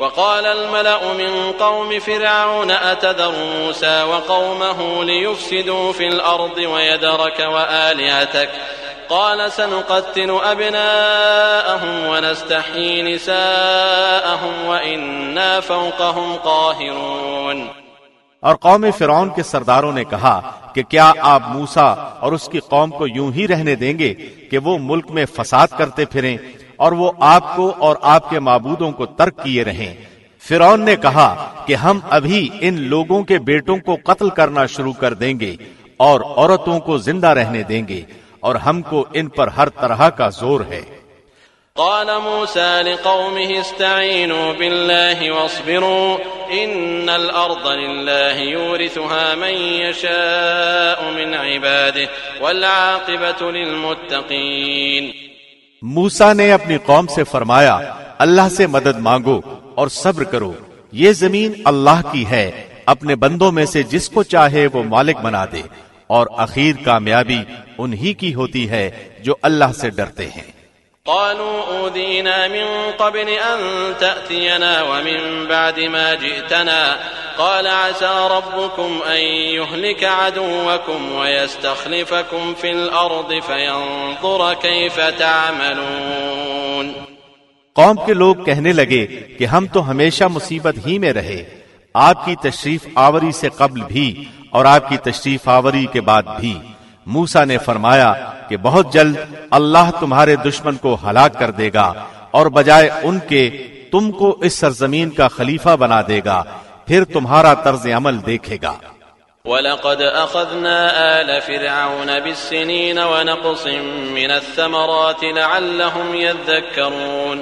وقال الملأ من قوم فرعون أتذر موسى وقومه ليفسدوا في الأرض ويدرك وآلهتك؟ قال سنقتل أبناءهم ونستحيي نساءهم وإنا فوقهم قاهرون. اور قوم فرعون کے سرداروں نے کہا کہ کیا آپ موسا اور اس کی قوم کو یوں ہی رہنے دیں گے کہ وہ ملک میں فساد کرتے پھریں اور وہ آپ کو اور آپ کے معبودوں کو ترک کیے رہیں۔ فرعون نے کہا کہ ہم ابھی ان لوگوں کے بیٹوں کو قتل کرنا شروع کر دیں گے اور عورتوں کو زندہ رہنے دیں گے اور ہم کو ان پر ہر طرح کا زور ہے۔ قال موسى لقومه استعينوا بالله واصبروا إن الأرض لله يورثها من يشاء من عباده والعاقبة للمتقين۔ موسا نے اپنی قوم سے فرمایا، اللہ سے مدد مانگو اور صبر کرو، یہ زمین اللہ کی ہے، اپنے بندوں میں سے جس کو چاہے وہ مالک بنا دے، اور اخیر کامیابی انہی کی ہوتی ہے جو اللہ سے ڈرتے ہیں۔ قالوا أوذينا من قبل أن تأتينا ومن بعد ما جئتنا. قال عسى ربكم أن يهلك عدوكم ويستخلفكم في الأرض فينظر كيف تعملون. قوم کے لوگ کہنے لگے کہ ہم تو ہمیشہ مصیبت ہی میں رہے، آپ کی تشریف آوری سے قبل بھی اور آپ کی تشریف آوری کے بعد بھی۔ موسا نے فرمایا کہ بہت جلد اللہ تمہارے دشمن کو ہلاک کر دے گا اور بجائے ان کے تم کو اس سرزمین کا خلیفہ بنا دے گا پھر تمہارا طرز عمل دیکھے گا۔ وَلَقَدْ أَخَذْنَا آلَ فِرْعَوْنَ بِالسِّنِينَ وَنَقْصٍ مِّنَ الثَّمَرَاتِ لَعَلَّهُمْ يَذَّكَّرُونَ۔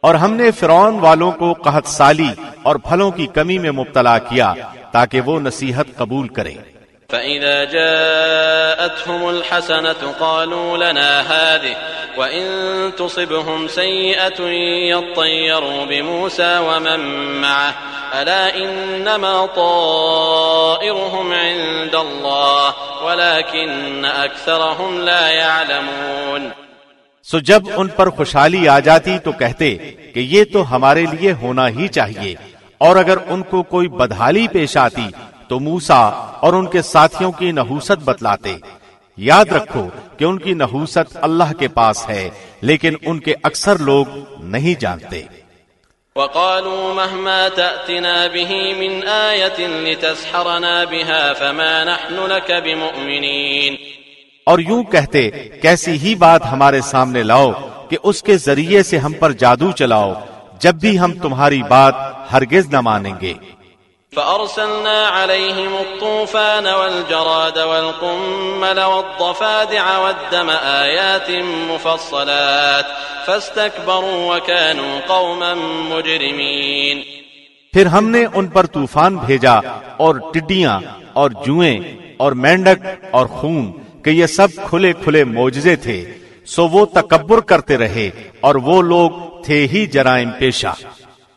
اور ہم نے فرعون والوں کو قحط سالی اور پھلوں کی کمی میں مبتلا کیا تاکہ وہ نصیحت قبول کریں۔ فإذا جاءتهم الحسنة قالوا لنا هذه وإن تصبهم سيئة يطيروا بموسى ومن معه ألا إنما طائرهم عند الله ولكن أكثرهم لا يعلمون سو جب ان پر خوشحالی آ جاتی تو کہتے کہ یہ تو ہمارے لیے ہونا ہی چاہیے اور اگر ان کو کوئی بدحالی پیش آتی تو موسا اور ان کے ساتھیوں کی نحوست بتلاتے۔ یاد رکھو کہ ان کی نحوست اللہ کے پاس ہے لیکن ان کے اکثر لوگ نہیں جانتے۔ وقالوا مهما تأتنا به من آية لتسحرنا بها فما نحن لك بمؤمنين۔ اور یوں کہتے کیسی ہی بات ہمارے سامنے لاؤ کہ اس کے ذریعے سے ہم پر جادو چلاؤ جب بھی ہم تمہاری بات ہرگز نہ مانیں گے۔ فأرسلنا عليهم الطوفان والجراد والقمل والضفادع والدم آيات مفصلات فاستكبروا وكانوا قوما مجرمين. پھر ہم نے ان پر طوفان بھیجا اور ٹڈیاں اور جوئیں اور مینڈک اور خون کہ یہ سب کھلے کھلے موجزے تھے، سو وہ تکبر کرتے رہے اور وہ لوگ تھے ہی جرائم پیشہ۔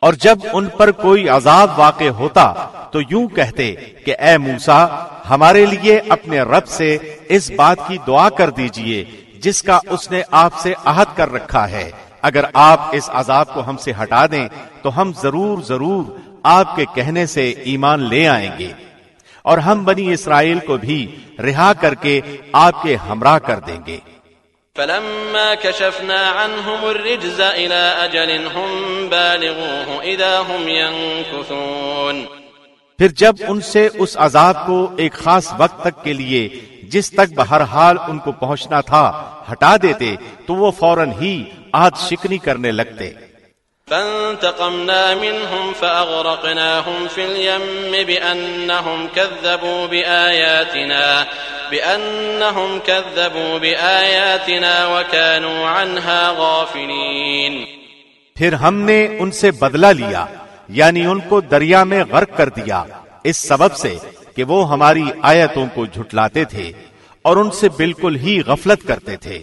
اور جب ان پر کوئی عذاب واقع ہوتا تو یوں کہتے کہ اے موسا ہمارے لیے اپنے رب سے اس بات کی دعا کر دیجیے جس کا اس نے آپ سے عہد کر رکھا ہے۔ اگر آپ اس عذاب کو ہم سے ہٹا دیں تو ہم ضرور ضرور آپ کے کہنے سے ایمان لے آئیں گے۔ اور ہم بنی اسرائیل کو بھی رہا کر کے آپ کے ہمراہ کر دیں گے۔ فلما كشفنا عنهم الرجز إلى أجل هم بالغوه إذا هم ينكثون. پھر جب ان سے اس عذاب کو ایک خاص وقت تک کے لیے جس تک بہرحال ان کو پہنچنا تھا ہٹا دیتے، تو وہ فوراً ہی آج شکنی کرنے لگتے۔ فانتقمنا منهم فأغرقناهم في اليم بأنهم كذبوا بآياتنا، بأنهم كذبوا بآياتنا وكانوا عنها غافلين. پھر ہم نے ان سے بدلہ لیا یعنی ان کو دریا میں غرق کر دیا، اس سبب سے کہ وہ ہماری آیتوں کو جھٹلاتے تھے اور ان سے بالکل ہی غفلت کرتے تھے۔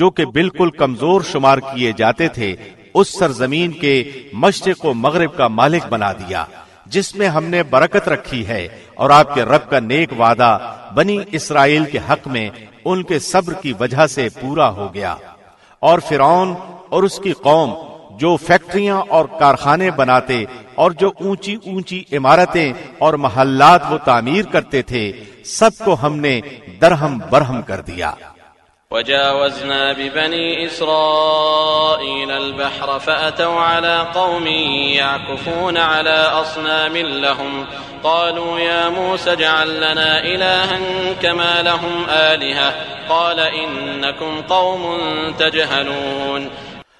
جو کہ بالکل کمزور شمار کیے جاتے تھے، اس سرزمین کے مشرق و مغرب کا مالک بنا دیا، جس میں ہم نے برکت رکھی ہے اور آپ کے رب کا نیک وعدہ بنی اسرائیل کے حق میں ان کے صبر کی وجہ سے پورا ہو گیا۔ اور فرعون اور اس کی قوم جو فیکٹریاں اور کارخانے بناتے اور جو اونچی اونچی عمارتیں اور محلات وہ تعمیر کرتے تھے، سب کو ہم نے درہم برہم کر دیا۔ وجاوزنا ببني إسرائيل البحر فأتوا على قوم يعكفون على أصنام لهم. قالوا يا موسى اجعل لنا إلها كما لهم آلهة. قال إنكم قوم تجهلون.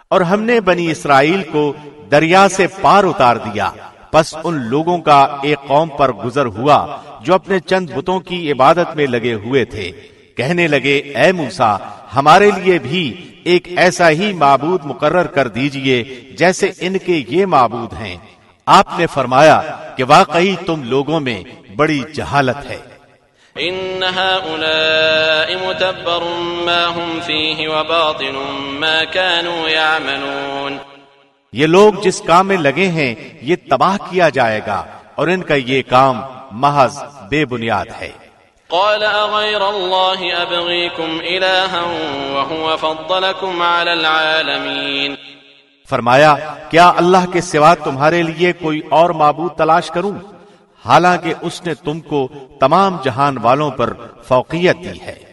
اور ہم نے بنی اسرائیل کو دریا سے پار اتار دیا. پس ان لوگوں کا ایک قوم پر گزر ہوا جو اپنے چند بتوں کی عبادت میں لگے ہوئے تھے۔ کہنے لگے اے موسا ہمارے لیے بھی ایک ایسا ہی معبود مقرر کر دیجیے جیسے ان کے یہ معبود ہیں۔ آپ نے فرمایا کہ واقعی تم لوگوں میں بڑی جہالت ہے۔ ان هؤلاء متبر ما هم فيه وباطل ما كانوا يعملون۔ یہ لوگ جس کام میں لگے ہیں یہ تباہ کیا جائے گا اور ان کا یہ کام محض بے بنیاد ہے۔ قال أغير الله أبغيكم إلها وهو فضلكم على العالمين فرمایا، کیا اللہ کے سوا تمہارے لیے کوئی اور معبود تلاش کروں؟ حالانکہ اس نے تم کو تمام جہان والوں پر فوقیت دی ہے۔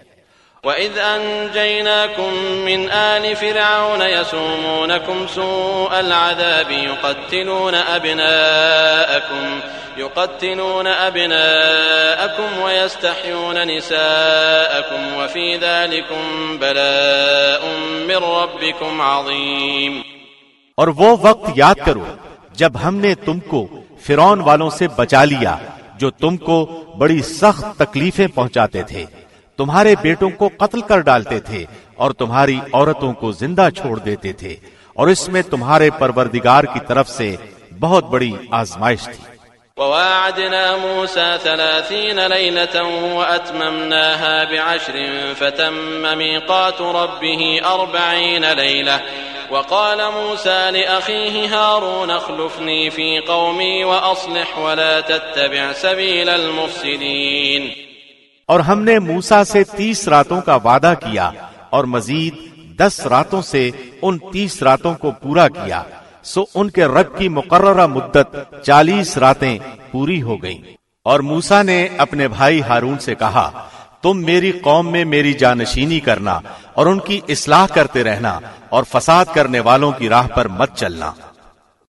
وَإِذْ أَنْجَيْنَاكُمْ مِنْ آلِ فِرْعَوْنَ يَسُومُونَكُمْ سُوءَ الْعَذَابِ يُقَتِّلُونَ أَبْنَاءَكُمْ يقتلون أبناءكم ويستحيون نساءكم وفي ذلكم بلاء من ربكم عظيم اور وہ وقت یاد کرو جب ہم نے تم کو فرون والوں سے بچا لیا جو تم کو بڑی سخت تکلیفیں پہنچاتے تھے۔ تمہارے بیٹوں کو قتل کر ڈالتے تھے اور تمہاری عورتوں کو زندہ چھوڑ دیتے تھے اور اس میں تمہارے پروردگار کی طرف سے بہت بڑی آزمائش تھی۔ وواعدنا موسى ثلاثين ليلة وأتممناها بعشر فتم ميقات ربه أربعين ليلة وقال موسى لأخيه هارون اخلفني في قومي وأصلح ولا تتبع سبيل المفسدين اور ہم نے موسا سے تیس راتوں کا وعدہ کیا اور مزید دس راتوں سے ان تیس راتوں کو پورا کیا، سو ان کے رب کی مقررہ مدت چالیس راتیں پوری ہو گئیں۔ اور موسا نے اپنے بھائی ہارون سے کہا، تم میری قوم میں میری جانشینی کرنا اور ان کی اصلاح کرتے رہنا اور فساد کرنے والوں کی راہ پر مت چلنا۔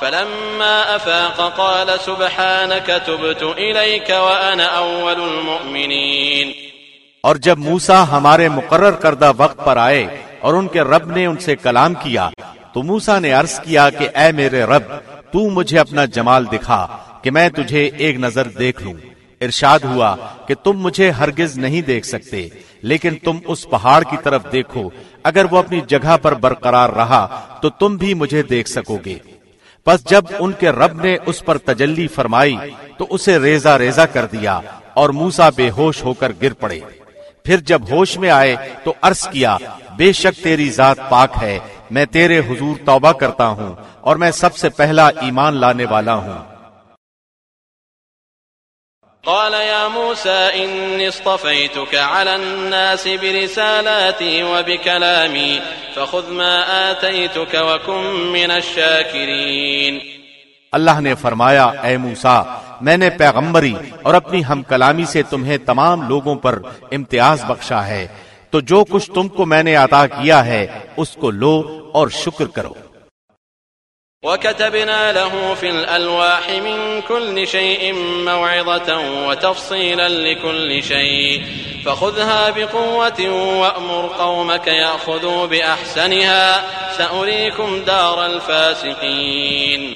فلما أفاق قال سبحانك تبت إليك وأنا أول المؤمنين. اور جب موسا ہمارے مقرر کردہ وقت پر آئے اور ان کے رب نے ان سے کلام کیا، تو موسا نے عرض کیا کہ اے میرے رب، تو مجھے اپنا جمال دکھا کہ میں تجھے ایک نظر دیکھ لوں۔ ارشاد ہوا کہ تم مجھے ہرگز نہیں دیکھ سکتے، لیکن تم اس پہاڑ کی طرف دیکھو۔ اگر وہ اپنی جگہ پر برقرار رہا، تو تم بھی مجھے دیکھ سکو گے۔ پس جب ان کے رب نے اس پر تجلی فرمائی تو اسے ریزا ریزا کر دیا اور موسا بے ہوش ہو کر گر پڑے۔ پھر جب ہوش میں آئے تو عرض کیا، بے شک تیری ذات پاک ہے، میں تیرے حضور توبہ کرتا ہوں اور میں سب سے پہلا ایمان لانے والا ہوں۔ قال يا موسى إني اصطفيتك على الناس برسالاتي وبكلامي، فخذ ما آتيتك وكن من الشاكرين. اللہ نے فرمایا، اے موسا میں نے پیغمبری اور اپنی ہم کلامی سے تمہیں تمام لوگوں پر امتیاز بخشا ہے، تو جو کچھ تم کو میں نے عطا کیا ہے، اس کو لو اور شکر کرو۔ وكتبنا له في الألواح من كل شيء موعظة وتفصيلا لكل شيء. فخذها بقوة وأمر قومك يأخذوا بأحسنها. سأريكم دار الفاسقين.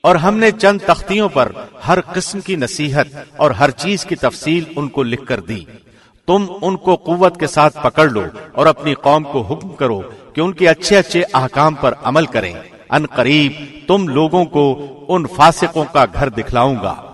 اور ہم نے چند تختیوں پر ہر قسم کی نصیحت اور ہر چیز کی تفصیل ان کو لکھ کر دی۔ تم ان کو قوت کے ساتھ پکڑ لو اور اپنی قوم کو حکم کرو کہ ان کے اچھے اچھے احکام پر عمل کریں۔ ان قریب تم لوگوں کو ان فاسقوں کا گھر دکھلاؤں گا۔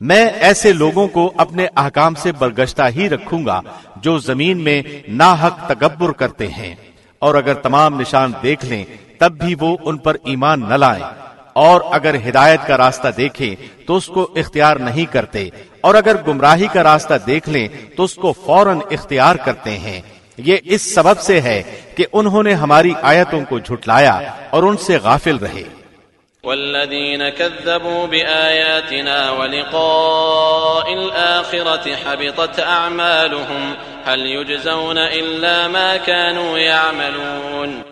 میں ایسے لوگوں کو اپنے احکام سے برگشتہ ہی رکھوں گا جو زمین میں ناحق تکبر کرتے ہیں۔ اور اگر تمام نشان دیکھ لیں، تب بھی وہ ان پر ایمان نہ لائیں۔ اور اگر ہدایت کا راستہ دیکھیں، تو اس کو اختیار نہیں کرتے۔ اور اگر گمراہی کا راستہ دیکھ لیں، تو اس کو فوراً اختیار کرتے ہیں۔ یہ اس سبب سے ہے کہ انہوں نے ہماری آیتوں کو جھٹلایا اور ان سے غافل رہے۔ والذين كذبوا بآياتنا ولقاء الآخرة حبطت أعمالهم هل يجزون إلا ما كانوا يعملون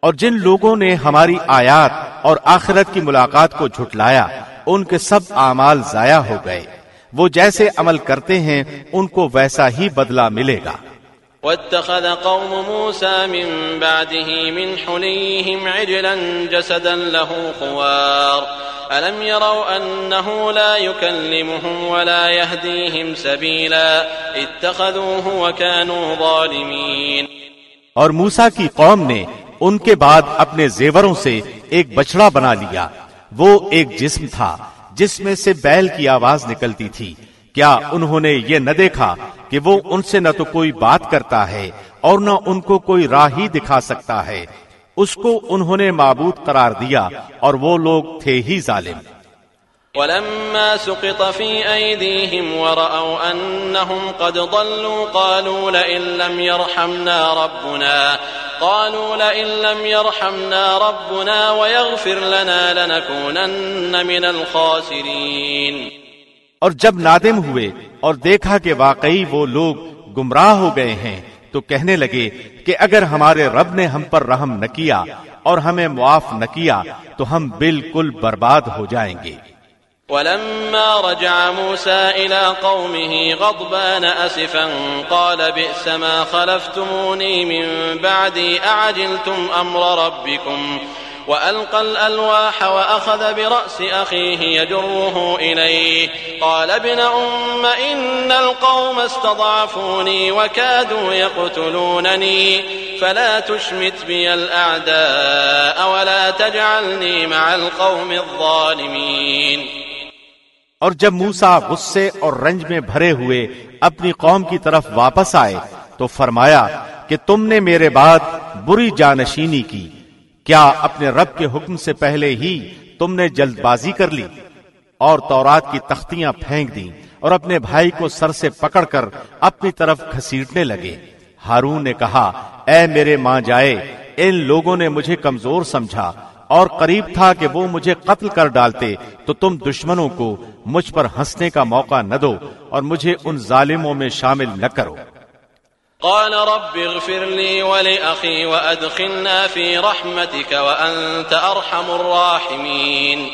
اور جن لوگوں نے ہماری آیات اور آخرت کی ملاقات کو جھٹلایا، ان کے سب اعمال ضائع ہو گئے۔ وہ جیسے عمل کرتے ہیں، ان کو ویسا ہی بدلہ ملے گا۔ واتخذ قوم موسى من بعده من حليهم عجلا جسدا له خوار. ألم يروا أنه لا يكلمهم ولا يهديهم سبيلا؟ اتخذوه وكانوا ظالمين. اور موسا کی قوم نے ان کے بعد اپنے زیوروں سے ایک بچڑا بنا لیا۔ وہ ایک جسم تھا، جس میں سے بیل کی آواز نکلتی تھی۔ کیا انہوں نے یہ نہ دیکھا کہ وہ ان سے نہ تو کوئی بات کرتا ہے اور نہ ان کو کوئی راہ ہی دکھا سکتا ہے۔ اس کو انہوں نے معبود قرار دیا اور وہ لوگ تھے ہی ظالم۔ ولما سقط في أيديهم ورأوا أنهم قد ضلوا قالوا لئن لم يرحمنا ربنا، قالوا لئن لم يرحمنا ربنا ويغفر لنا لنكونن من الخاسرين۔ اور جب نادم ہوئے اور دیکھا کہ واقعی وہ لوگ گمراہ ہو گئے ہیں، تو کہنے لگے کہ اگر ہمارے رب نے ہم پر رحم نہ کیا اور ہمیں معاف نہ کیا، تو ہم بالکل برباد ہو جائیں گے۔ ولما رجع موسى إلى قومه غضبان أسفا قال بئس ما خلفتموني من بعدي، أعجلتم أمر ربكم؟ وألقى الألواح وأخذ برأس أخيه يجره إليه. قال ابن أم إن القوم استضعفوني وكادوا يقتلونني. فلا تشمت بي الأعداء ولا تجعلني مع القوم الظالمين. اور جب موسا غصے اور رنج میں بھرے ہوئے اپنی قوم کی طرف واپس آئے تو فرمایا کہ تم نے میرے بعد بری جانشینی کی۔ کیا اپنے رب کے حکم سے پہلے ہی تم نے جلد بازی کر لی اور تورات کی تختیاں پھینک دی اور اپنے بھائی کو سر سے پکڑ کر اپنی طرف گھسیٹنے لگے؟ ہارون نے کہا، اے میرے ماں جائے، ان لوگوں نے مجھے کمزور سمجھا اور قریب تھا کہ وہ مجھے قتل کر ڈالتے، تو تم دشمنوں کو مجھ پر ہنسنے کا موقع نہ دو اور مجھے ان ظالموں میں شامل نہ کرو۔ قال رب اغفر لي ولأخي وأدخلنا في رحمتك وأنت أرحم الراحمين.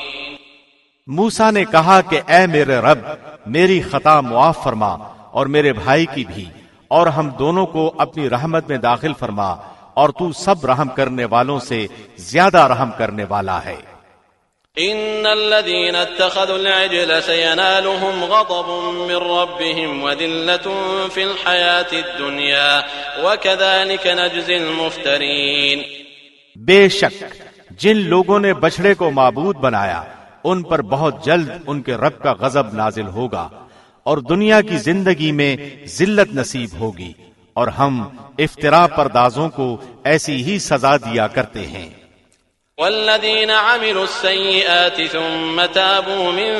موسا نے کہا کہ اے میرے رب، میری خطا معاف فرما اور میرے بھائی کی بھی، اور ہم دونوں کو اپنی رحمت میں داخل فرما اور تو سب رحم کرنے والوں سے زیادہ رحم کرنے والا ہے۔ ان الذين اتخذوا العجل سينالهم غضب من ربهم وذلة في الحياة الدنيا وكذلك نجزي المفترين. بے شک، جن لوگوں نے بچڑے کو معبود بنایا، ان پر بہت جلد ان کے رب کا غضب نازل ہوگا اور دنیا کی زندگی میں ذلت نصیب ہوگی اور ہم افطرا پردازوں کو ایسی ہی سزا دیا کرتے ہیں۔ والذين عملوا السيئات ثم تابوا من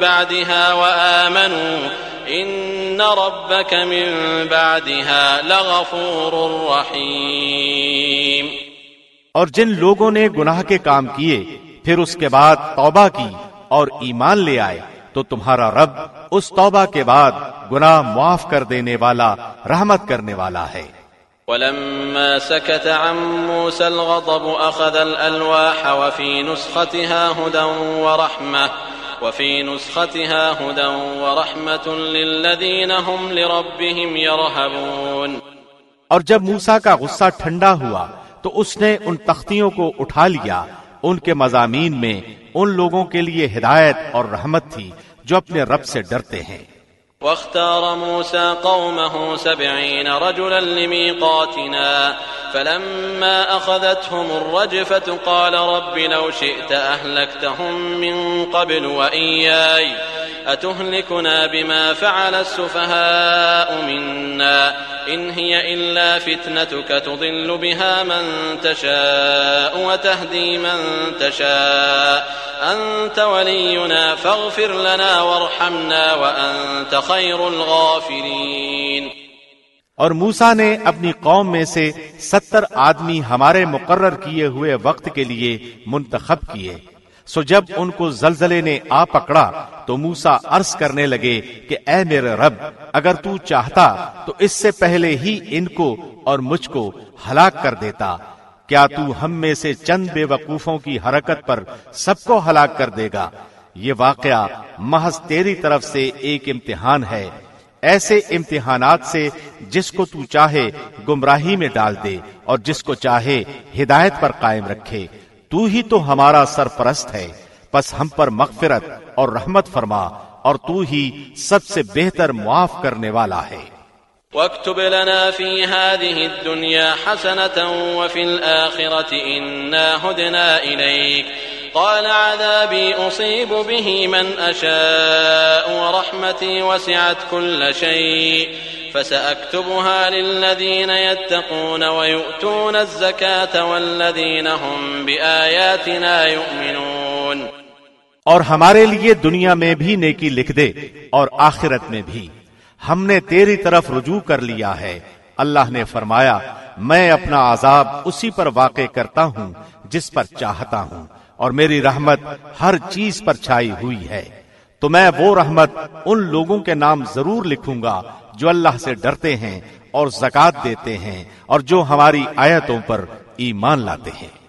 بعدها وآمنوا إن ربك من بعدها لغفور رحيم. اور جن لوگوں نے گناہ کے کام کیے، پھر اس کے بعد توبہ کی اور ایمان لے آئے، تو تمہارا رب اس توبہ کے بعد گناہ معاف کر دینے والا، رحمت کرنے والا ہے۔ ولما سكت عن موسى الغضب أخذ الألواح وفي نسختها هدى ورحمة وفي نسختها هدى ورحمة للذين هم لربهم يرهبون اور جب موسا کا غصہ ٹھنڈا ہوا تو اس نے ان تختیوں کو اٹھا لیا۔ ان کے مضامین میں ان لوگوں کے لیے ہدایت اور رحمت تھی جو اپنے رب سے ڈرتے ہیں۔ واختار موسى قومه سبعين رجلا لميقاتنا، فلما أخذتهم الرجفة قال رب لو شئت أهلكتهم من قبل وإياي، أتهلكنا بما فعل السفهاء منا، إن هي إلا فتنتك تضل بها من تشاء وتهدي من تشاء، أنت ولينا فاغفر لنا وارحمنا وأنت خير الغافرين اور موسا نے اپنی قوم میں سے ستر آدمی ہمارے مقرر کیے ہوئے وقت کے لیے منتخب کیے۔ سو جب ان کو زلزلے نے آ پکڑا، تو موسا عرض کرنے لگے کہ اے میرے رب، اگر تو چاہتا تو اس سے پہلے ہی ان کو اور مجھ کو ہلاک کر دیتا۔ کیا تو ہم میں سے چند بے وقوفوں کی حرکت پر سب کو ہلاک کر دے گا؟ یہ واقعہ محض تیری طرف سے ایک امتحان ہے۔ ایسے امتحانات سے جس کو تو چاہے گمراہی میں ڈال دے اور جس کو چاہے ہدایت پر قائم رکھے۔ تو ہی تو ہمارا سرپرست ہے۔ پس ہم پر مغفرت اور رحمت فرما اور تو ہی سب سے بہتر معاف کرنے والا ہے۔ واكتب لنا في هذه الدنيا حسنة وفي الآخرة إنا هدنا إليك۔ قال عذابي أصيب به من أشاء ورحمتي وسعت كل شيء فسأكتبها للذين يتقون ويؤتون الزكاة والذين هم بآياتنا يؤمنون اور ہمارے لیے دنیا میں بھی نیکی لکھ دے اور آخرت میں بھی۔ ہم نے تیری طرف رجوع کر لیا ہے۔ اللہ نے فرمایا، میں اپنا عذاب اسی پر واقع کرتا ہوں جس پر چاہتا ہوں۔ اور میری رحمت ہر چیز پر چھائی ہوئی ہے۔ تو میں وہ رحمت ان لوگوں کے نام ضرور لکھوں گا جو اللہ سے ڈرتے ہیں اور زکات دیتے ہیں اور جو ہماری آیتوں پر ایمان لاتے ہیں۔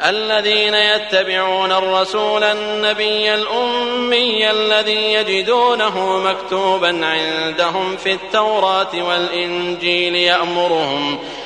الذين يتبعون الرسول النبي الأمي الذي يجدونه مكتوبا عندهم في التوراة والإنجيل يأمرهم يأمرهم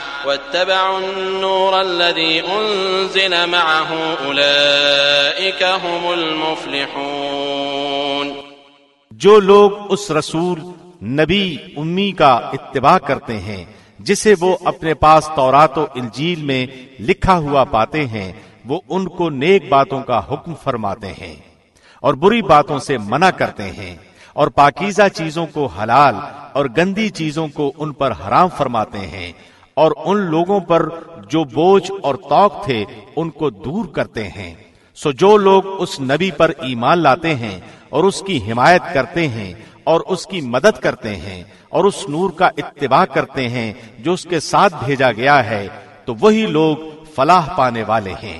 واتبعوا النور الذي أنزل معه أولئك هم المفلحون. جو لوگ اس رسول، نبی، امی کا اتباع کرتے ہیں، جسے وہ اپنے پاس تورات و انجیل میں لکھا ہوا پاتے ہیں، وہ ان کو نیک باتوں کا حکم فرماتے ہیں اور بری باتوں سے منع کرتے ہیں اور پاکیزہ چیزوں کو حلال اور گندی چیزوں کو ان پر حرام فرماتے ہیں۔ اور ان لوگوں پر جو بوجھ اور توق تھے، ان کو دور کرتے ہیں۔ سو جو لوگ اس نبی پر ایمان لاتے ہیں اور اس کی حمایت کرتے ہیں اور اس کی مدد کرتے ہیں اور اس نور کا اتباع کرتے ہیں جو اس کے ساتھ بھیجا گیا ہے، تو وہی لوگ فلاح پانے والے ہیں۔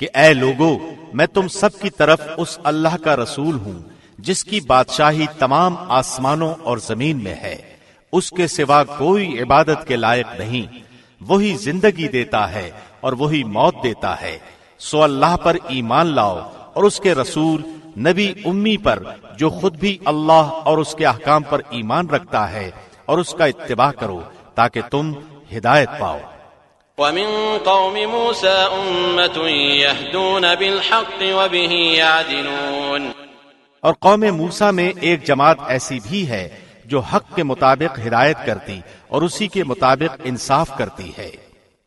کہ اے لوگو، میں تم سب کی طرف اس اللہ کا رسول ہوں، جس کی بادشاہی تمام آسمانوں اور زمین میں ہے۔ اس کے سوا کوئی عبادت کے لائق نہیں۔ وہی زندگی دیتا ہے اور وہی موت دیتا ہے۔ سو اللہ پر ایمان لاؤ اور اس کے رسول، نبی امی پر، جو خود بھی اللہ اور اس کے احکام پر ایمان رکھتا ہے اور اس کا اتباع کرو تاکہ تم ہدایت پاؤ۔ ومن قوم موسى أمة يهدون بالحق وبه يعدلون. اور قوم موسا میں ایک جماعت ایسی بھی ہے جو حق کے مطابق ہدایت کرتی اور اسی کے مطابق انصاف کرتی ہے۔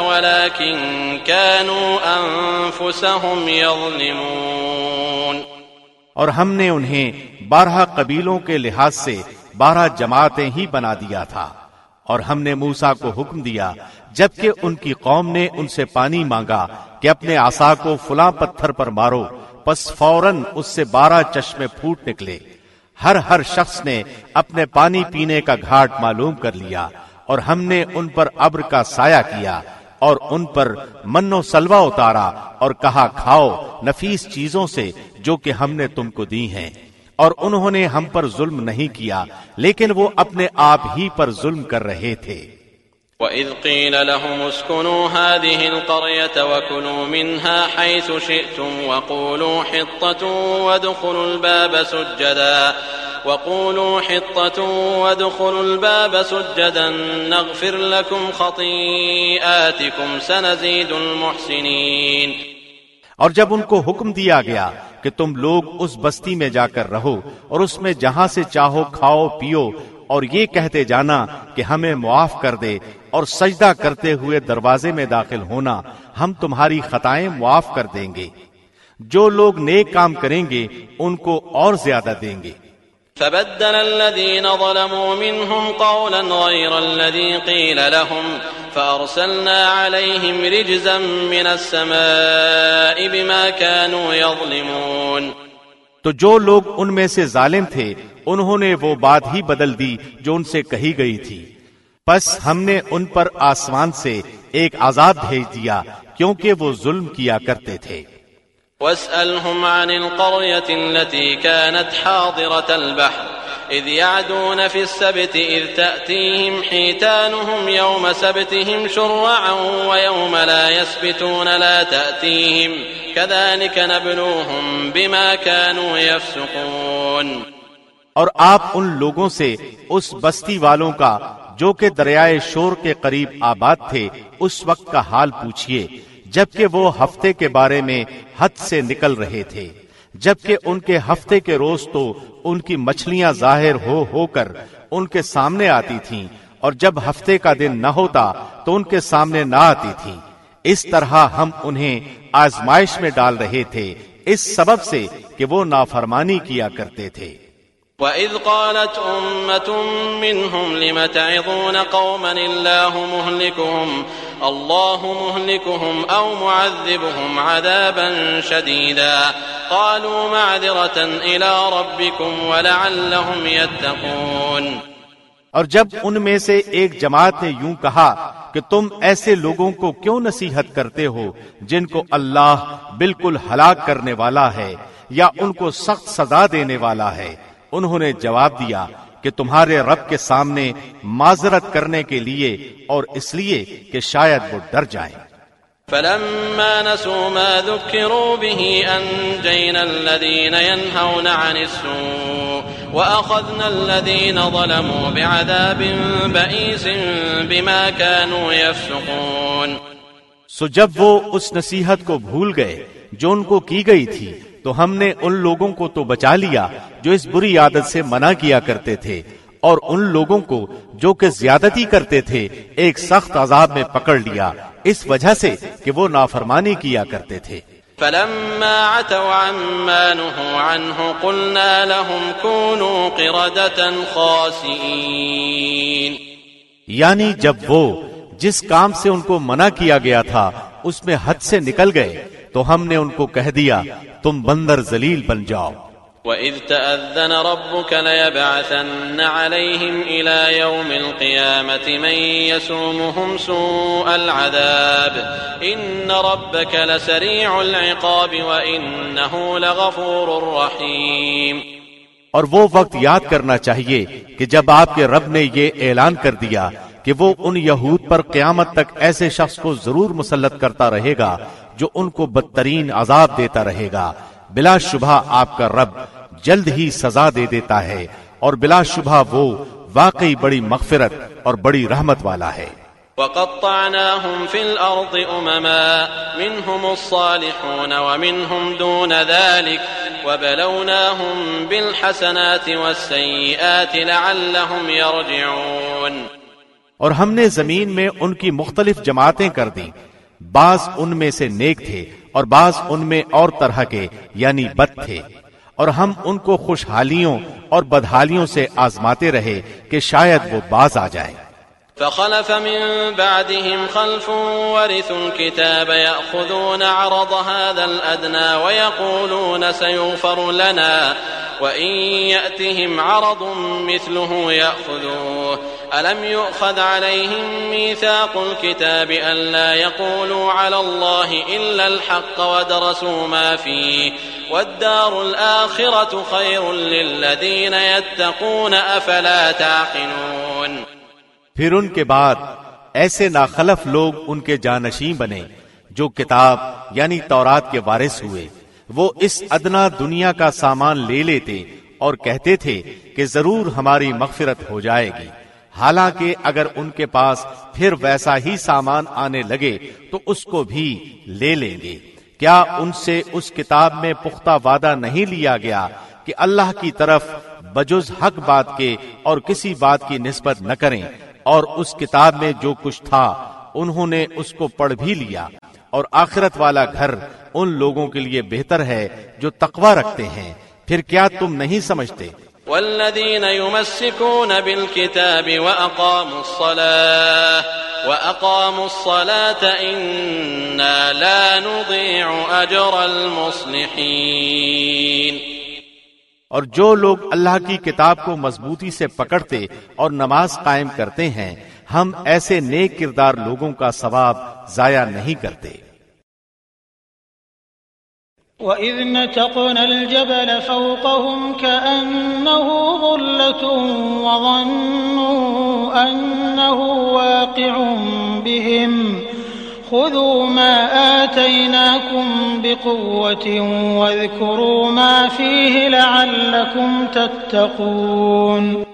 ولكن كانوا أنفسهم يظلمون. اور ہم نے انہیں بارہ قبیلوں کے لحاظ سے بارہ جماعتیں ہی بنا دیا تھا، اور ہم نے موسا کو حکم دیا، جبکہ ان کی قوم نے ان سے پانی مانگا کہ اپنے آسا کو فلاں پتھر پر مارو، پس فوراً اس سے بارہ چشمے پھوٹ نکلے۔ ہر ہر شخص نے اپنے پانی پینے کا گھاٹ معلوم کر لیا۔ اور ہم نے ان پر ابر کا سایہ کیا اور ان پر من و سلوا اتارا اور کہا، کھاؤ نفیس چیزوں سے جو کہ ہم نے تم کو دی ہیں۔ اور انہوں نے ہم پر ظلم نہیں کیا، لیکن وہ اپنے آپ ہی پر ظلم کر رہے تھے۔ وَإِذْ قِيلَ لَهُمُ اسْكُنُوا هَذِهِ الْقَرْيَةَ وَكُلُوا مِنْهَا حَيْثُ شِئْتُمْ وَقُولُوا حِطَّةٌ وَادْخُلُوا الْبَابَ سُجَّدًا وَقُولُوا حِطَّةٌ وَادْخُلُوا الْبَابَ سُجَّدًا نَغْفِرْ لَكُمْ خَطِيئَاتِكُمْ سَنَزِيدُ الْمُحْسِنِينَ اور جب ان کو حکم دیا گیا کہ تم لوگ اس بستی میں جا کر رہو اور اس میں جہاں سے چاہو کھاؤ پیو اور یہ کہتے جانا کہ ہمیں معاف کر دے اور سجدہ کرتے ہوئے دروازے میں داخل ہونا ہم تمہاری خطائیں معاف کر دیں گے۔ جو لوگ نیک کام کریں گے ان کو اور زیادہ دیں گے۔ فبدل الذين ظلموا منهم قولا غير الذي قيل لهم فأرسلنا عليهم رجزا من السماء بما كانوا يظلمون۔ تو جو لوگ ان میں سے ظالم تھے انہوں نے وہ بات ہی بدل دی جو ان سے کہی گئی تھی۔ پس ہم نے ان پر آسمان سے ایک عذاب بھیج دیا، کیونکہ وہ ظلم کیا کرتے تھے۔ واسألهم عن القرية التي كانت حاضرة البحر إذ يعدون في السبت إذ تأتيهم حيتانهم يوم سبتهم شرعا ويوم لا يسبتون لا تأتيهم، كذلك نبلوهم بما كانوا يفسقون۔ اور آپ ان لوگوں سے اس بستی والوں کا، جو کہ دریائے شور کے قریب آباد تھے، اس وقت کا حال پوچھئے، جبکہ وہ ہفتے کے بارے میں حد سے نکل رہے تھے۔ جبکہ ان کے ہفتے کے روز تو ان کی مچھلیاں ظاہر ہو ہو کر ان کے سامنے آتی تھیں، اور جب ہفتے کا دن نہ ہوتا تو ان کے سامنے نہ آتی تھی اس طرح ہم انہیں آزمائش میں ڈال رہے تھے، اس سبب سے کہ وہ نافرمانی کیا کرتے تھے۔ وَإِذْ قَالَتْ أُمَّةٌ مِّنْهُمْ لِمَ تَعِظُونَ قَوْمًا اللَّهُ مُهْلِكُهُمْ اللَّهُ مُهْلِكُهُمْ أَوْ مُعَذِّبُهُمْ عَذَابًا شَدِيدًا قَالُوا مَعْذِرَةً إِلَى رَبِّكُمْ وَلَعَلَّهُمْ يَتَّقُونَ اور جب ان میں سے ایک جماعت نے یوں کہا کہ تم ایسے لوگوں کو کیوں نصیحت کرتے ہو جن کو اللہ بالکل ہلاک کرنے والا ہے یا ان کو سخت سزا دینے والا ہے؟ انہوں نے جواب دیا کہ تمہارے رب کے سامنے معذرت کرنے کے لیے اور اس لیے کہ شاید وہ ڈر جائیں۔ فلما نسوا ما ذكروا به أنجينا الذين ينهون عن السوء وأخذنا الذين ظلموا بعذاب بئيس بما كانوا يفسقون۔ سو جب وہ اس نصیحت کو بھول گئے جو ان کو کی گئی تھی تو ہم نے ان لوگوں کو تو بچا لیا جو اس بری عادت سے منع کیا کرتے تھے اور ان لوگوں کو جو کہ زیادتی کرتے تھے ایک سخت عذاب میں پکڑ لیا اس وجہ سے کہ وہ نافرمانی کیا کرتے تھے۔ فلما عتوا عما نهوا عنه قلنا لهم كونوا قردة خاسئين۔ یعنی جب وہ جس کام سے ان کو منع کیا گیا تھا اس میں حد سے نکل گئے تو ہم نے ان کو کہہ دیا تم بندر ذلیل بن جاؤ۔ وَإِذْ تَأَذَّنَ رَبُّكَ لَيَبْعَثَنَّ عَلَيْهِمْ إِلَى يَوْمِ الْقِيَامَةِ مَنْ يَسُومُهُمْ سُوءَ الْعَذَابِ إِنَّ رَبَّكَ لَسَرِيعُ الْعِقَابِ وَإِنَّهُ لَغَفُورٌ رَحِيمٌ۔ اور وہ وقت یاد کرنا چاہیے کہ جب آپ کے رب نے یہ اعلان کر دیا کہ وہ ان یہود پر قیامت تک ایسے شخص کو ضرور مسلط کرتا رہے گا جو ان کو بدترین عذاب دیتا رہے گا۔ بلا شبہ آپ کا رب جلد ہی سزا دے دیتا ہے اور بلا شبہ وہ واقعی بڑی مغفرت اور بڑی رحمت والا ہے۔ وقطعناهم في الأرض أمما منهم الصالحون ومنهم دون ذلك وبلوناهم بالحسنات والسيئات لعلهم يرجعون۔ اور ہم نے زمین میں ان کی مختلف جماعتیں کر دی بعض ان میں سے نیک تھے اور بعض ان میں اور طرح کے یعنی بد تھے۔ اور ہم ان کو خوشحالیوں اور بدحالیوں سے آزماتے رہے کہ شاید وہ باز آ جائیں۔ فخلف من بعدهم خلف ورثوا الكتاب يأخذون عرض هذا الأدنى ويقولون سيغفر لنا وإن يأتهم عرض مثله يأخذوه. ألم يؤخذ عليهم ميثاق الكتاب أن لا يقولوا على الله إلا الحق ودرسوا ما فيه؟ والدار الآخرة خير للذين يتقون أفلا تعقلون. پھر ان کے بعد ایسے ناخلف لوگ ان کے جانشین بنے، جو کتاب یعنی تورات کے وارث ہوئے۔ وہ اس ادنا دنیا کا سامان لے لیتے اور کہتے تھے کہ ضرور ہماری مغفرت ہو جائے گی۔ حالانکہ اگر ان کے پاس پھر ویسا ہی سامان آنے لگے تو اس کو بھی لے لیں گے۔ کیا ان سے اس کتاب میں پختہ وعدہ نہیں لیا گیا کہ اللہ کی طرف بجز حق بات کے اور کسی بات کی نسبت نہ کریں؟ اور اس کتاب میں جو کچھ تھا، انہوں نے اس کو پڑھ بھی لیا۔ اور آخرت والا گھر ان لوگوں کے لیے بہتر ہے جو تقوی رکھتے ہیں۔ پھر کیا تم نہیں سمجھتے؟ والذين يمسكون بالكتاب وأقاموا الصلاة وأقاموا الصلاة إنا لا نضيع أجر المصلحين اور جو لوگ اللہ کی کتاب کو مضبوطی سے پکڑتے اور نماز قائم کرتے ہیں، ہم ایسے نیک کردار لوگوں کا ثواب ضائع نہیں کرتے۔ وَإِذْ نَتَقْنَا الْجَبَلَ فَوْقَهُمْ كَأَنَّهُ ظُلَّةٌ وَظَنُّوا أَنَّهُ وَاقِعٌ بِهِمْ خذوا ما آتيناكم بقوة واذكروا ما فيه لعلكم تتقون.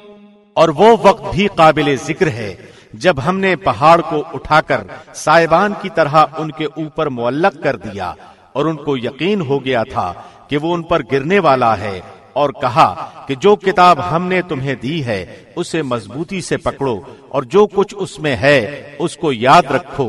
اور وہ وقت بھی قابل ذکر ہے جب ہم نے پہاڑ کو اٹھا کر سائبان کی طرح ان کے اوپر معلق کر دیا اور ان کو یقین ہو گیا تھا کہ وہ ان پر گرنے والا ہے اور کہا کہ جو کتاب ہم نے تمہیں دی ہے اسے مضبوطی سے پکڑو اور جو کچھ اس میں ہے اس کو یاد رکھو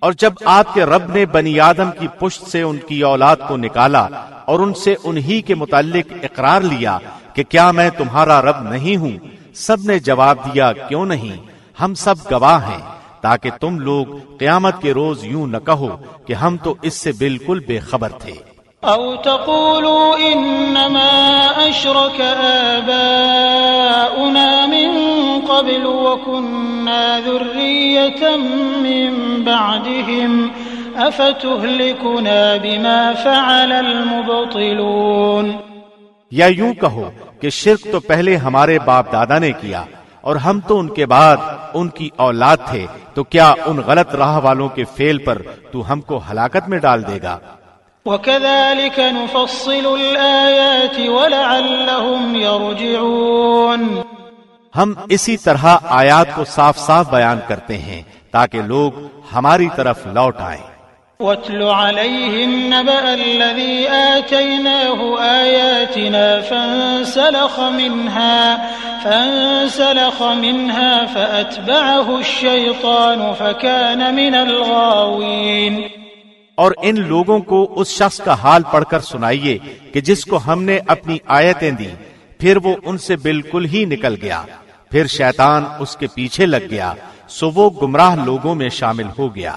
اور جب آپ کے رب نے بنی آدم کی پشت سے ان کی اولاد کو نکالا اور ان سے انہی کے متعلق اقرار لیا کہ کیا میں تمہارا رب نہیں ہوں، سب نے جواب دیا، کیوں نہیں؟ ہم سب گواہ ہیں، تاکہ تم لوگ قیامت کے روز یوں نہ کہو کہ ہم تو اس سے بالکل بے خبر تھے۔ أو تقولوا إنما أشرك آباؤنا من قبل وكنا ذرية من بعدهم أفتهلكنا بما فعل المبطلون یا یوں کہو کہ شرک تو پہلے ہمارے باپ دادا نے کیا اور ہم تو ان کے بعد ان کی اولاد تھے تو کیا ان غلط راہ والوں کے فیل پر تو ہم کو ہلاکت میں ڈال دے گا؟ وكذلك نفصل الآيات ولعلهم يرجعون. ہم اسی طرح آیات کو صاف صاف بیان کرتے ہیں تاکہ لوگ ہماری طرف لوٹ آئیں۔ واتل عليهم نبأ الذي آتيناه آياتنا فانسلخ منها فانسلخ منها فأتبعه الشيطان فكان من الغاوين۔ اور ان لوگوں کو اس شخص کا حال پڑھ کر سنائیے کہ جس کو ہم نے اپنی آیتیں دی پھر وہ ان سے بالکل ہی نکل گیا۔ پھر شیطان اس کے پیچھے لگ گیا، سو وہ گمراہ لوگوں میں شامل ہو گیا۔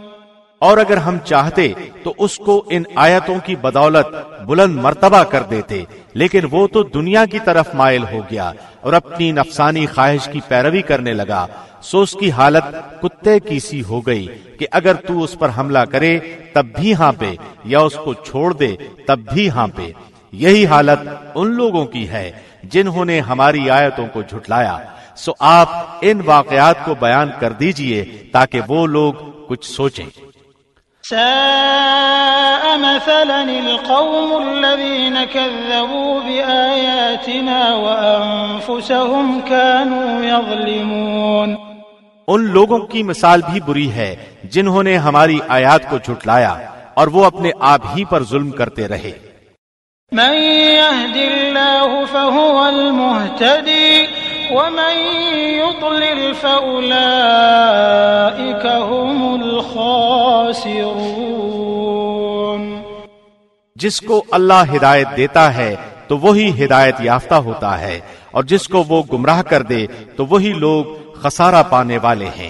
اور اگر ہم چاہتے تو اس کو ان آیتوں کی بدولت بلند مرتبہ کر دیتے، لیکن وہ تو دنیا کی طرف مائل ہو گیا اور اپنی نفسانی خواہش کی پیروی کرنے لگا۔ سو اس کی حالت کتے کی سی ہو گئی کہ اگر تو اس پر حملہ کرے تب بھی ہاں پہ، یا اس کو چھوڑ دے تب بھی ہاں پہ۔ یہی حالت ان لوگوں کی ہے جنہوں نے ہماری آیتوں کو جھٹلایا۔ سو آپ ان واقعات کو بیان کر دیجیے تاکہ وہ لوگ کچھ سوچیں۔ ساء مثلا القوم الذين كذبوا بآياتنا وأنفسهم كانوا يظلمون. ان لوگوں کی مثال بھی بری ہے جنہوں نے ہماری آیات کو جھٹلایا اور وہ اپنے آپ ہی پر ظلم کرتے رہے۔ من يهد الله فهو المهتدي ومن يضلل فأولئك هم الخاسرون جس کو اللہ ہدایت دیتا ہے، تو وہی ہدایت یافتہ ہوتا ہے، اور جس کو وہ گمراہ کر دے، تو وہی لوگ خسارہ پانے والے ہیں۔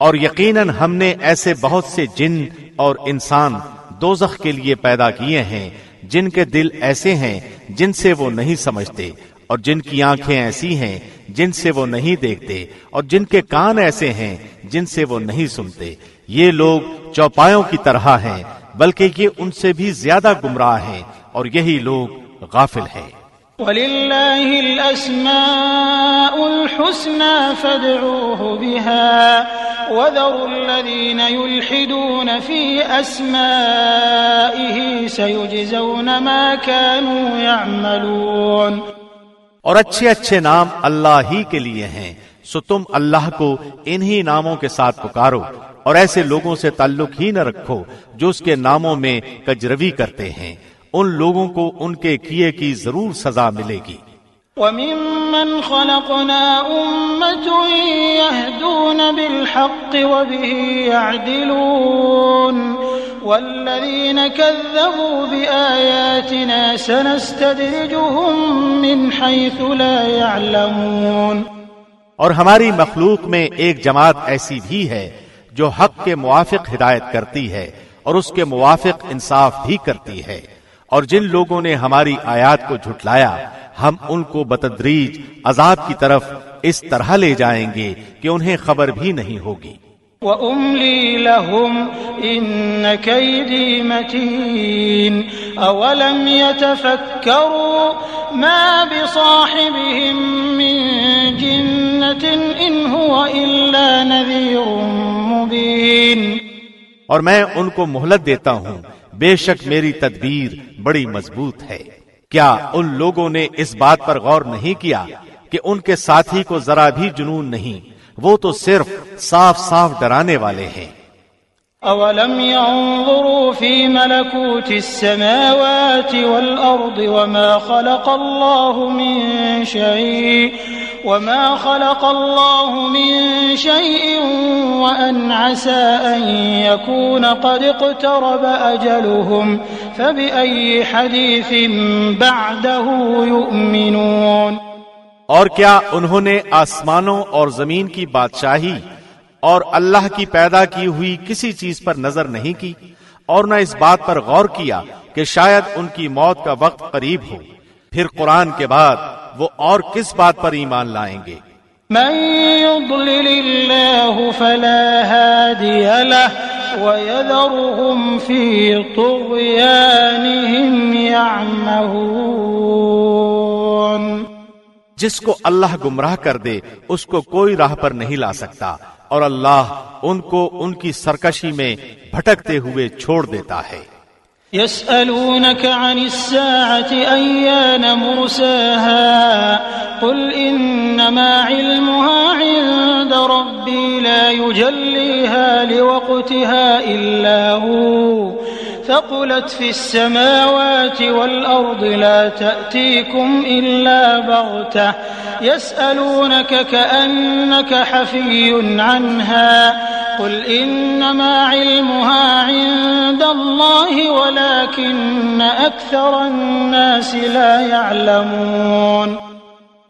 اور یقیناً ہم نے ایسے بہت سے جن اور انسان دوزخ کے لیے پیدا کیے ہیں، جن کے دل ایسے ہیں جن سے وہ نہیں سمجھتے، اور جن کی آنکھیں ایسی ہیں جن سے وہ نہیں دیکھتے، اور جن کے کان ایسے ہیں جن سے وہ نہیں سنتے۔ یہ لوگ چوپایوں کی طرح ہیں، بلکہ یہ ان سے بھی زیادہ گمراہ ہیں، اور یہی لوگ غافل ہیں۔ ولله الأسماء الحسنى فادعوه بها وذروا الذين يلحدون في أسمائه سيجزون ما كانوا يعملون اور اچھے اچھے نام اللہ ہی کے لیے ہیں، سو تم اللہ کو انہی ناموں کے ساتھ پکارو اور ایسے لوگوں سے تعلق ہی نہ رکھو جو اس کے ناموں میں کجروی کرتے ہیں۔ ان لوگوں کو ان کے کیے کی ضرور سزا ملے گی۔ وَمِمَّنْ خَلَقْنَا أُمَّةٌ يَهْدُونَ بِالْحَقِّ وَبِهِ يَعْدِلُونَ وَالَّذِينَ كَذَّبُوا بِآيَاتِنَا سَنَسْتَدْرِجُهُم مِّنْ حَيْثُ لَا يَعْلَمُونَ۔ اور ہماری مخلوق میں ایک جماعت ایسی بھی ہے جو حق کے موافق ہدایت کرتی ہے اور اس کے موافق انصاف بھی کرتی ہے۔ اور جن لوگوں نے ہماری آیات کو جھٹلایا ہم ان کو بتدریج عذاب کی طرف اس طرح لے جائیں گے کہ انہیں خبر بھی نہیں ہوگی۔ وأملي لهم إن كيدي متين أولم يتفكروا ما بصاحبهم من جنة إن هو إلا نذير مبين اور میں ان کو مہلت دیتا ہوں۔ بے شک میری تدبیر بڑی مضبوط ہے۔ کیا ان لوگوں نے اس بات پر غور نہیں کیا کہ ان کے ساتھی کو ذرا بھی جنون نہیں، وہ تو صرف صاف صاف ڈرانے والے ہیں۔ اولم ينظروا في ملكوت السماوات والارض وما خلق الله من شيء وما خلق الله من شيء وان عسى ان يكون قد اقترب اجلهم فباي حديث بعده يؤمنون اور کیا انہوں نے آسمانوں اور زمین کی بادشاہی اور اللہ کی پیدا کی ہوئی کسی چیز پر نظر نہیں کی اور نہ اس بات پر غور کیا کہ شاید ان کی موت کا وقت قریب ہو۔ پھر قرآن کے بعد وہ اور کس بات پر ایمان لائیں گے؟ من يضلل الله فلا هادي له ويذرهم في طغيانهم يعمهون۔ جس کو اللہ گمراہ کر دے اس کو کوئی راہ پر نہیں لا سکتا۔ اور اللہ ان کو ان کی سرکشی میں بھٹکتے ہوئے چھوڑ دیتا ہے۔ يسألونك عن الساعة أيان مرساها؟ قل إنما علمها عند ربي لا يجليها لوقتها إلا هو۔ ثقلت في السماوات والأرض لا تأتيكم إلا بغتة يسألونك كأنك حفي عنها قل إنما علمها عند الله ولكن أكثر الناس لا يعلمون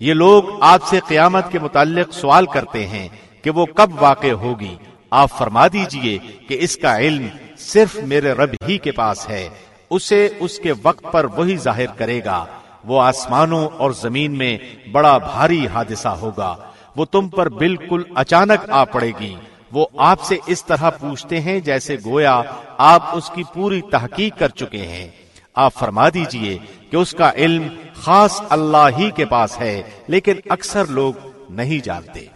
یہ لوگ آپ سے قیامت کے متعلق سوال کرتے ہیں کہ وہ کب واقع ہوگی۔ آپ فرما دیجیے کہ اس کا علم صرف میرے رب ہی کے پاس ہے، اسے اس کے وقت پر وہی ظاہر کرے گا۔ وہ آسمانوں اور زمین میں بڑا بھاری حادثہ ہوگا۔ وہ تم پر بالکل اچانک آ پڑے گی۔ وہ آپ سے اس طرح پوچھتے ہیں جیسے گویا آپ اس کی پوری تحقیق کر چکے ہیں۔ آپ فرما دیجیے کہ اس کا علم خاص اللہ ہی کے پاس ہے، لیکن اکثر لوگ نہیں جانتے۔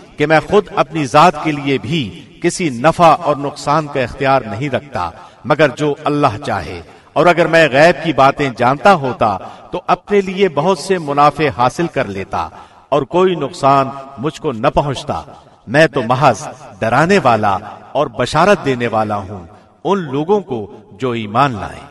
کہ میں خود اپنی ذات کے لیے بھی کسی نفع اور نقصان کا اختیار نہیں رکھتا، مگر جو اللہ چاہے۔ اور اگر میں غیب کی باتیں جانتا ہوتا، تو اپنے لیے بہت سے منافع حاصل کر لیتا، اور کوئی نقصان مجھ کو نہ پہنچتا۔ میں تو محض ڈرانے والا اور بشارت دینے والا ہوں، ان لوگوں کو جو ایمان لائیں۔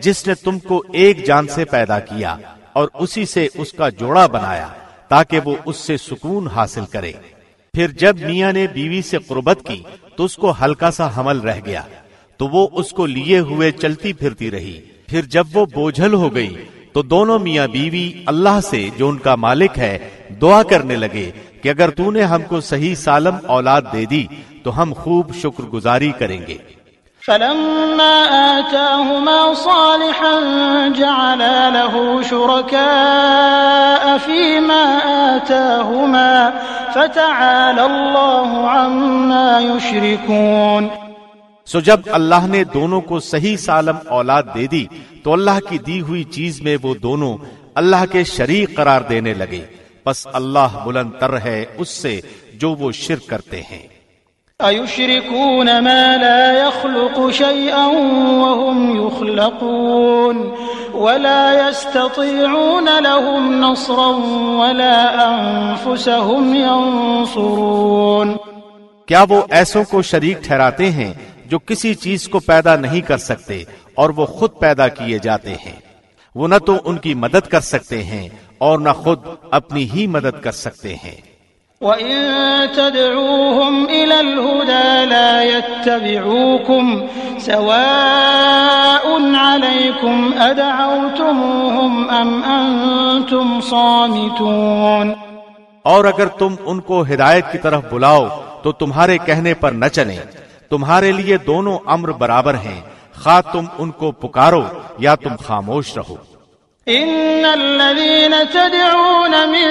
جس نے تم کو ایک جان سے پیدا کیا اور اسی سے اس کا جوڑا بنایا تاکہ وہ اس سے سکون حاصل کرے۔ پھر جب میاں نے بیوی سے قربت کی تو اس کو ہلکا سا حمل رہ گیا۔ تو وہ اس کو لیے ہوئے چلتی پھرتی رہی۔ پھر جب وہ بوجھل ہو گئی تو دونوں میاں بیوی اللہ سے جو ان کا مالک ہے دعا کرنے لگے کہ اگر تو نے ہم کو صحیح سالم اولاد دے دی تو ہم خوب شکر گزاری کریں گے۔ فلما آتاهما صالحا جعلا له شركاء فيما آتاهما فتعالى الله عما يشركون سو جب اللہ نے دونوں کو صحیح سالم اولاد دے دی، تو اللہ کی دی ہوئی چیز میں وہ دونوں اللہ کے شریک قرار دینے لگے۔ بس اللہ بلند تر ہے اس سے جو وہ شرک کرتے ہیں۔ أيشركون ما لا يخلق شيئا وهم يخلقون ولا يستطيعون لهم نصرا ولا أنفسهم ينصرون کیا وہ ایسوں کو شریک ٹھہراتے ہیں جو کسی چیز کو پیدا نہیں کر سکتے اور وہ خود پیدا کیے جاتے ہیں؟ وہ نہ تو ان کی مدد کر سکتے ہیں اور نہ خود اپنی ہی مدد کر سکتے ہیں۔ وَإِن تَدْعُوهُمْ إِلَى الْهُدَى لَا يَتَّبِعُوكُمْ سَوَاءٌ عَلَيْكُمْ أَدْعَوْتُمُوهُمْ أَمْ أَنْتُمْ صَامِتُونَ اور اگر تم ان کو ہدایت کی طرف بلاؤ، تو تمہارے کہنے پر نہ چلیں۔ تمہارے لیے دونوں امر برابر ہیں۔ خواہ تم ان کو پکارو یا تم خاموش رہو۔ ان الذين تدعون من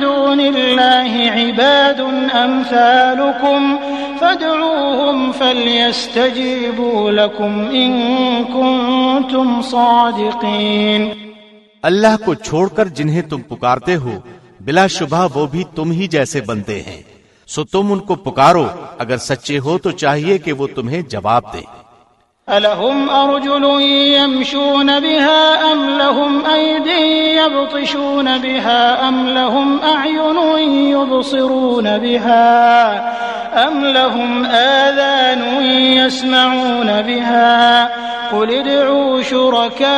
دون الله عباد امثالكم فادعوهم فليستجيبوا لكم ان كنتم صادقين اللہ کو چھوڑ کر جنہیں تم پکارتے ہو، بلا شبہ وہ بھی تم ہی جیسے بنتے ہیں۔ سو تم ان کو پکارو، اگر سچے ہو تو چاہیے کہ وہ تمہیں جواب دے ألهم أرجل يمشون بها أم لهم أيدي يبطشون بها أم لهم أعين يبصرون بها أم لهم آذان يسمعون بها قل ادعوا شركاءكم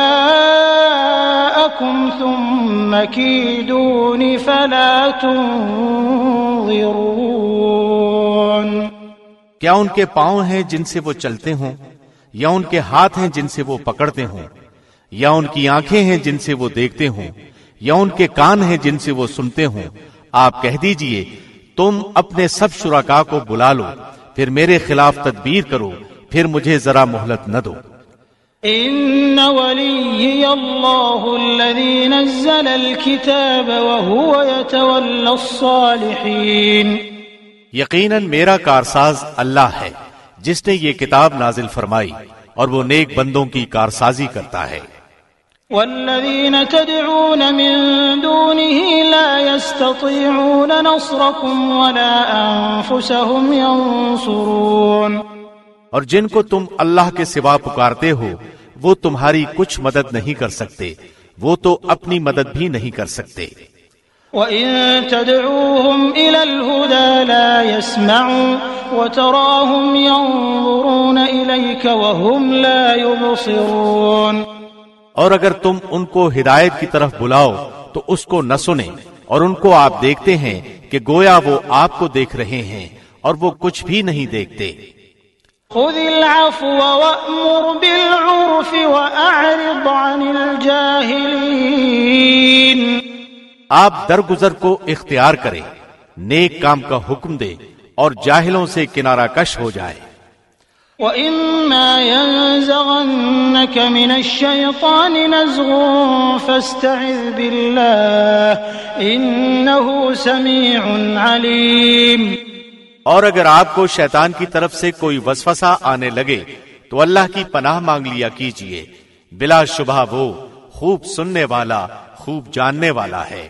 ثم كيدون فلا تنظرون کیا ان کے پاؤں ہیں جن سے وہ چلتے ہوں؟ یا ان کے ہاتھ ہیں جن سے وہ پکڑتے ہوں یا ان کی آنکھیں ہیں جن سے وہ دیکھتے ہوں یا ان کے کان ہیں جن سے وہ سنتے ہوں۔ آپ کہہ دیجیے تم اپنے سب شرکا کو بلا لو پھر میرے خلاف تدبیر کرو پھر مجھے ذرا مہلت نہ دو۔ ان ولی اللہ الذي نزل الكتاب وهو يتولى الصالحین۔ یقیناً میرا کارساز اللہ ہے۔ جس نے یہ کتاب نازل فرمائی اور وہ نیک بندوں کی کارسازی کرتا ہے۔ والذین تدعون من دونه لا يستطيعون نصركم ولا انفسهم ينصرون اور جن کو تم اللہ کے سوا پکارتے ہو وہ تمہاری کچھ مدد نہیں کر سکتے وہ تو اپنی مدد بھی نہیں کر سکتے۔ وَإِن تَدْعُوهُمْ إِلَى الْهُدَى لَا يَسْمَعُوا وَتَرَاهُمْ يَنظُرُونَ إِلَيْكَ وَهُمْ لَا يُبْصِرُونَ اور اگر تم ان کو ہدایت کی طرف بلاؤ تو اس کو نہ سنیں اور ان کو آپ دیکھتے ہیں کہ گویا وہ آپ کو دیکھ رہے ہیں اور وہ کچھ بھی نہیں دیکھتے۔ خذ العفو وأمر بالعرف وأعرض عن الجاهلين آپ درگزر کو اختیار کریں نیک کام کا حکم دے اور جاہلوں سے کنارہ کش ہو جائے وَإِمَّا يَنزَغَنَّكَ مِنَ الشَّيْطَانِ نَزْغٌ فَاسْتَعِذْ بِاللَّهِ إِنَّهُ سَمِيعٌ عَلِيمٌ۔ اور اگر آپ کو شیطان کی طرف سے کوئی وسوسہ آنے لگے تو اللہ کی پناہ مانگ لیا کیجیے۔ بلا شبہ وہ خوب سننے والا خوب جاننے والا ہے۔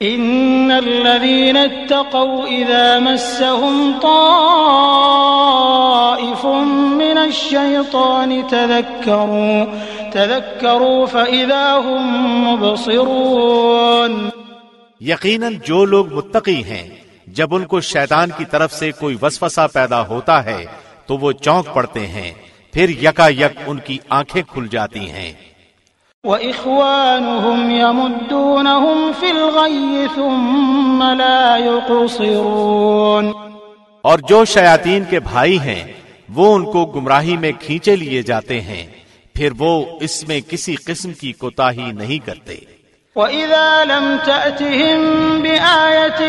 ان الذين اتقوا اذا مسهم طائف من الشيطان تذكروا تذكروا فاذا هم مبصرون۔ یقیناً جو لوگ متقی ہیں جب ان کو شیطان کی طرف سے کوئی وسوسہ پیدا ہوتا ہے تو وہ چونک پڑتے ہیں پھر یکا یک ان کی آنکھیں کھل جاتی ہیں۔ وإخوانهم يمدونهم في الغي ثم لا يقصرون. اور جو شیاطین کے بھائی ہیں، وہ ان کو گمراہی میں کھینچے لیے جاتے ہیں، پھر وہ اس میں کسی قسم کی کوتاہی نہیں کرتے۔ وَإِذَا لَمْ تَأْتِهِمْ بِآيَةٍ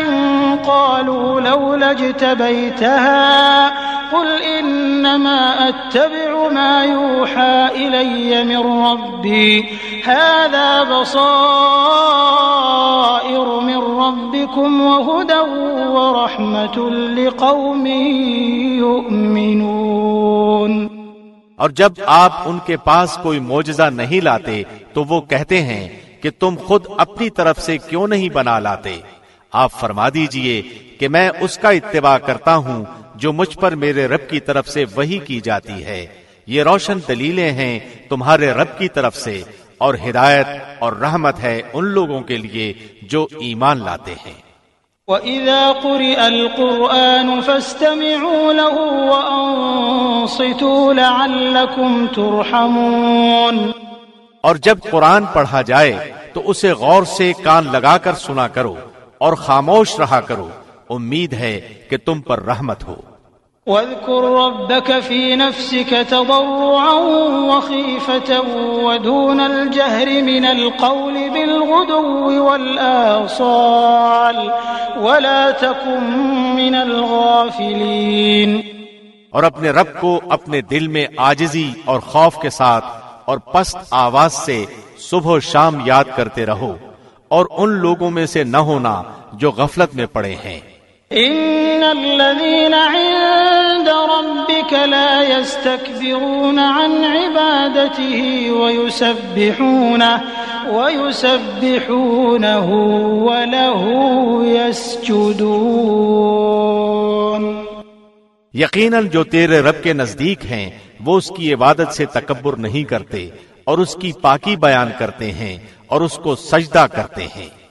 قَالُوا لَوْلَا اجْتَبَيْتَهَا قُلْ إِنَّمَا أَتَّبِعُ مَا يُوحَى إِلَيَّ مِنْ رَبِّي هَذَا بَصَائِرُ مِنْ رَبِّكُمْ وَهُدًى وَرَحْمَةٌ لِقَوْمٍ يُؤْمِنُونَ اور جب آپ ان کے پاس کوئی معجزہ نہیں لاتے تو وہ کہتے ہیں کہ تم خود اپنی طرف سے کیوں نہیں بنا لاتے؟ آپ فرما دیجیے کہ میں اس کا اتباع کرتا ہوں جو مجھ پر میرے رب کی طرف سے وہی کی جاتی ہے۔ یہ روشن دلیلیں ہیں تمہارے رب کی طرف سے اور ہدایت اور رحمت ہے ان لوگوں کے لیے جو ایمان لاتے ہیں۔ وَإِذَا قُرِئَ الْقُرْآنُ فَاسْتَمِعُوا لَهُ وَأَنصِتُوا لَعَلَّكُمْ تُرْحَمُونَ۔ اور جب قرآن پڑھا جائے تو اسے غور سے کان لگا کر سنا کرو اور خاموش رہا کرو۔ امید ہے کہ تم پر رحمت ہو۔ واذكر ربك في نفسك تضرعا وخيفة ودون الجهر من القول بالغدو والآصال ولا تكن من الغافلين اور اپنے رب کو اپنے دل میں آجزی اور خوف کے ساتھ اور پست آواز سے صبح و شام یاد کرتے رہو اور ان لوگوں میں سے نہ ہونا جو غفلت میں پڑے ہیں۔ ان الذين عند ربك لا يستكبرون عن عبادته ويسبحونه ويسبحونه وله يسجدون یقیناً جو تیرے رب کے نزدیک ہیں وہ اس کی عبادت سے تکبر نہیں کرتے اور اس کی پاکی بیان کرتے ہیں اور اس کو سجدہ کرتے ہیں۔